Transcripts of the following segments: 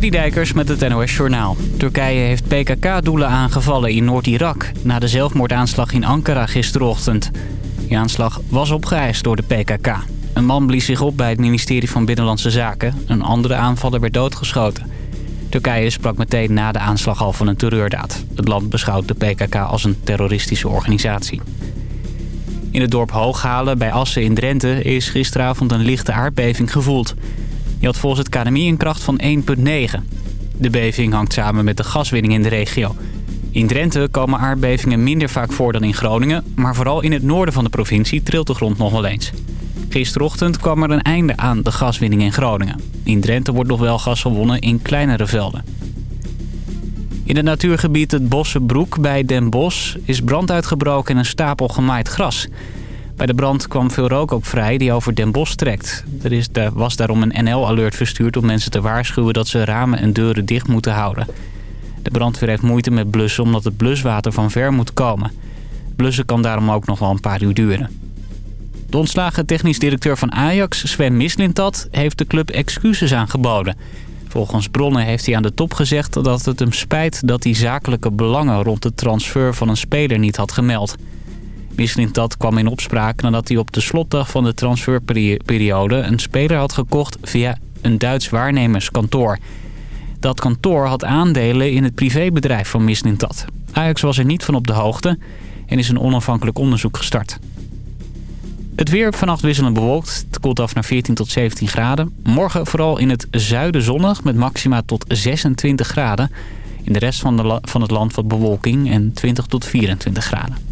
Dijkers met het NOS Journaal. Turkije heeft PKK-doelen aangevallen in Noord-Irak... na de zelfmoordaanslag in Ankara gisterochtend. Die aanslag was opgeëist door de PKK. Een man blies zich op bij het ministerie van Binnenlandse Zaken. Een andere aanvaller werd doodgeschoten. Turkije sprak meteen na de aanslag al van een terreurdaad. Het land beschouwt de PKK als een terroristische organisatie. In het dorp Hooghalen bij Assen in Drenthe is gisteravond een lichte aardbeving gevoeld... Die had volgens het KNMI een kracht van 1,9. De beving hangt samen met de gaswinning in de regio. In Drenthe komen aardbevingen minder vaak voor dan in Groningen... maar vooral in het noorden van de provincie trilt de grond nog wel eens. Gisterochtend kwam er een einde aan de gaswinning in Groningen. In Drenthe wordt nog wel gas gewonnen in kleinere velden. In het natuurgebied het Bossenbroek bij Den Bosch is brand uitgebroken in een stapel gemaaid gras... Bij de brand kwam veel rook ook vrij die over Den Bosch trekt. Er is, was daarom een NL-alert verstuurd om mensen te waarschuwen dat ze ramen en deuren dicht moeten houden. De brandweer heeft moeite met blussen omdat het bluswater van ver moet komen. Blussen kan daarom ook nog wel een paar uur duren. De ontslagen technisch directeur van Ajax, Sven Mislintat, heeft de club excuses aangeboden. Volgens bronnen heeft hij aan de top gezegd dat het hem spijt dat hij zakelijke belangen rond de transfer van een speler niet had gemeld. Dat kwam in opspraak nadat hij op de slotdag van de transferperiode een speler had gekocht via een Duits waarnemerskantoor. Dat kantoor had aandelen in het privébedrijf van Mislintat. Ajax was er niet van op de hoogte en is een onafhankelijk onderzoek gestart. Het weer vannacht wisselend bewolkt. Het koelt af naar 14 tot 17 graden. Morgen vooral in het zuiden zonnig met maxima tot 26 graden. In de rest van, de van het land wat bewolking en 20 tot 24 graden.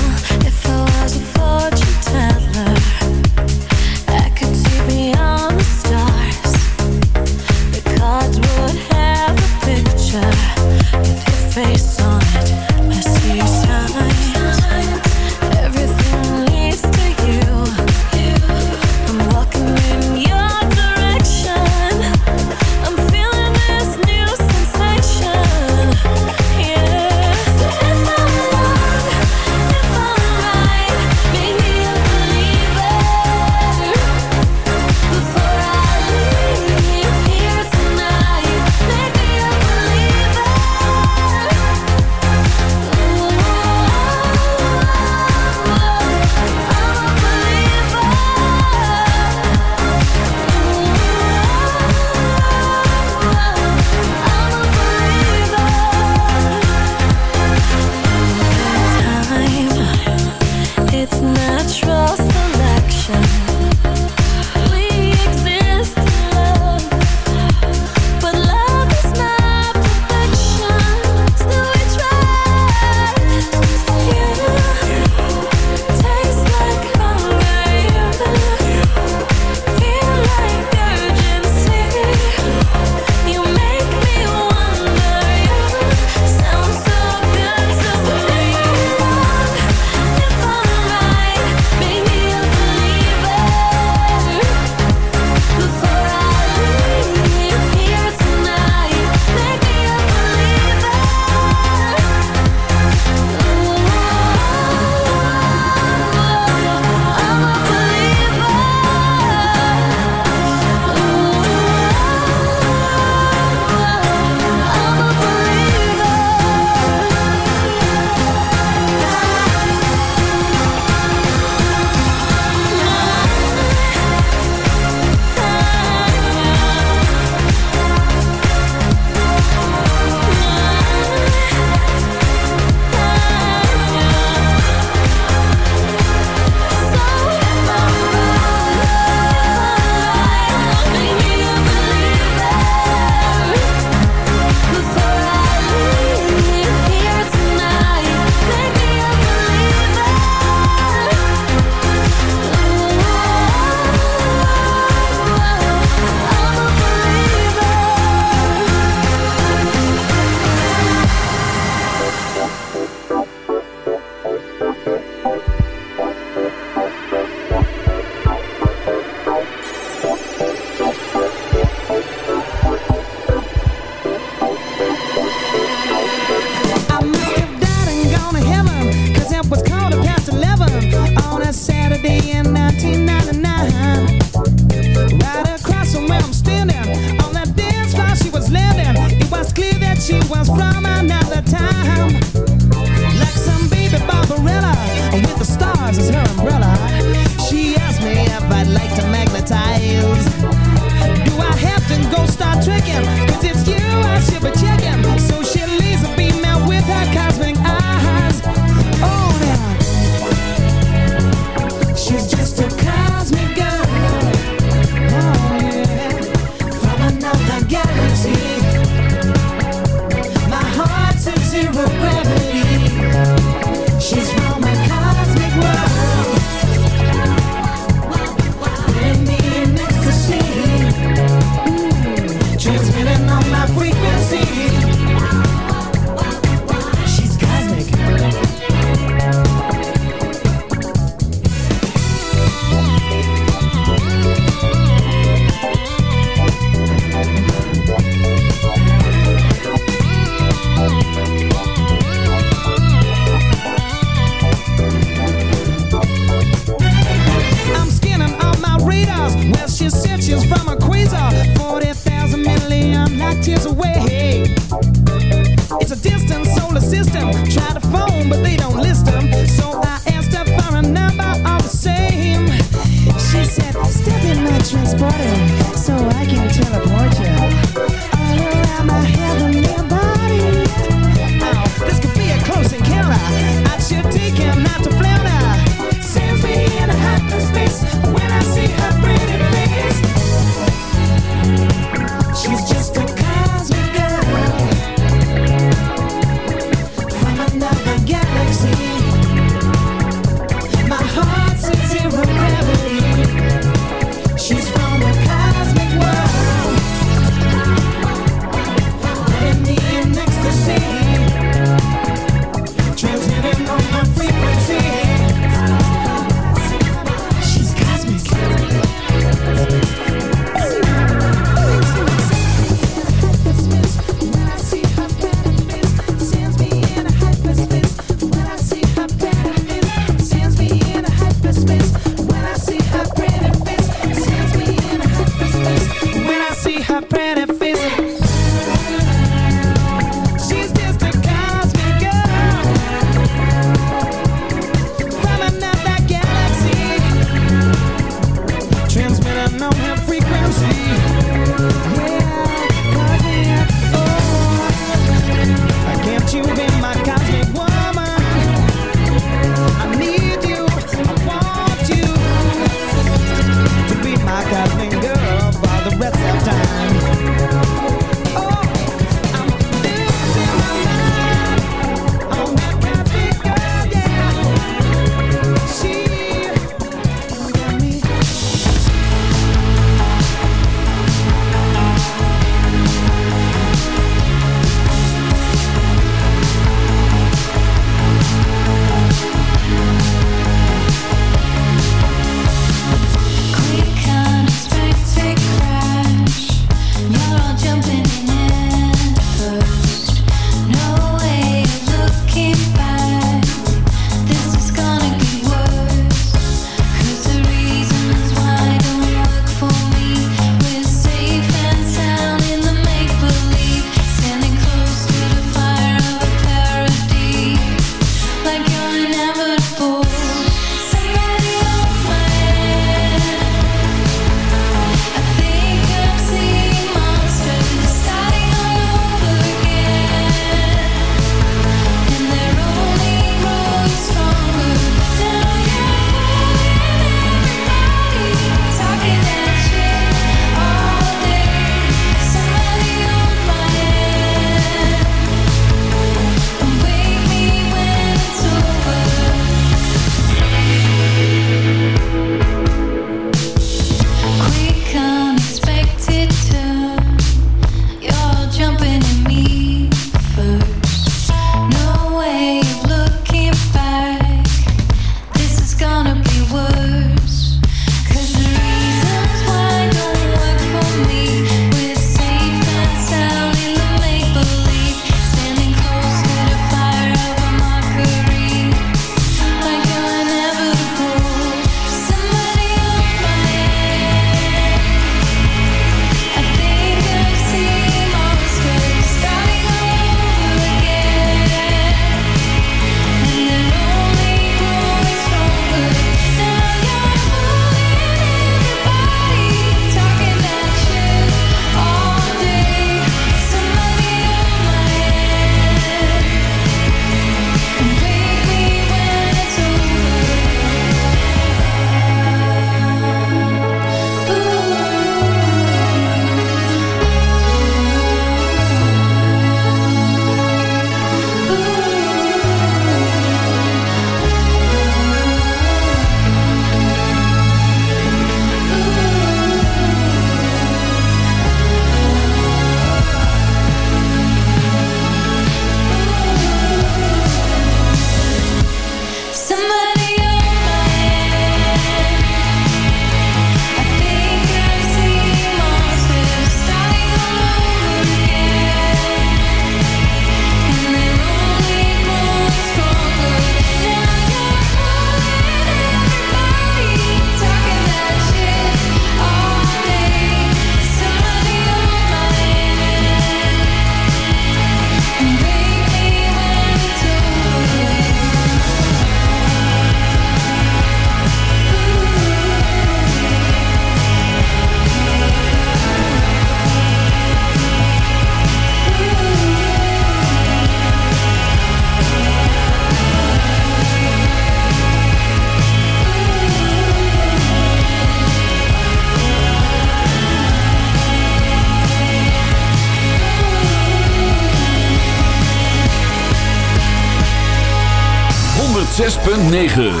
106.9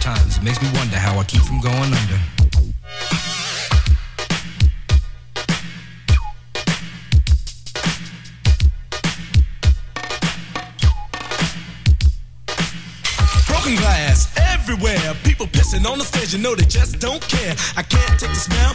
sometimes it makes me wonder how I keep from going under. Broken glass everywhere. People pissing on the stage, you know they just don't care. I can't take the smell,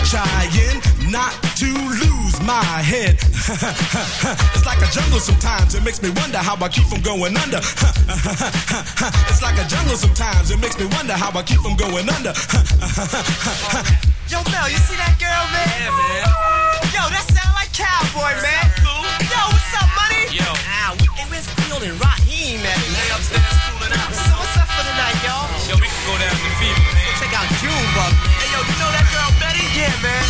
I'm trying not to lose my head. it's like a jungle sometimes. It makes me wonder how I keep from going under. it's like a jungle sometimes. It makes me wonder how I keep from going under. Yo, Mel, you see that girl, man? Yeah, man. Yo, that sound like cowboy, man. Cool. Yo, what's up, money? Yo. Ah, hey, where's Field and Raheem at, man? Lay upstairs cooling out. So what's up for the night, y'all? Yo, we can go down to the fever, man. Check out Junebug, man. Hey, yo, you know that girl Betty? Yeah, man.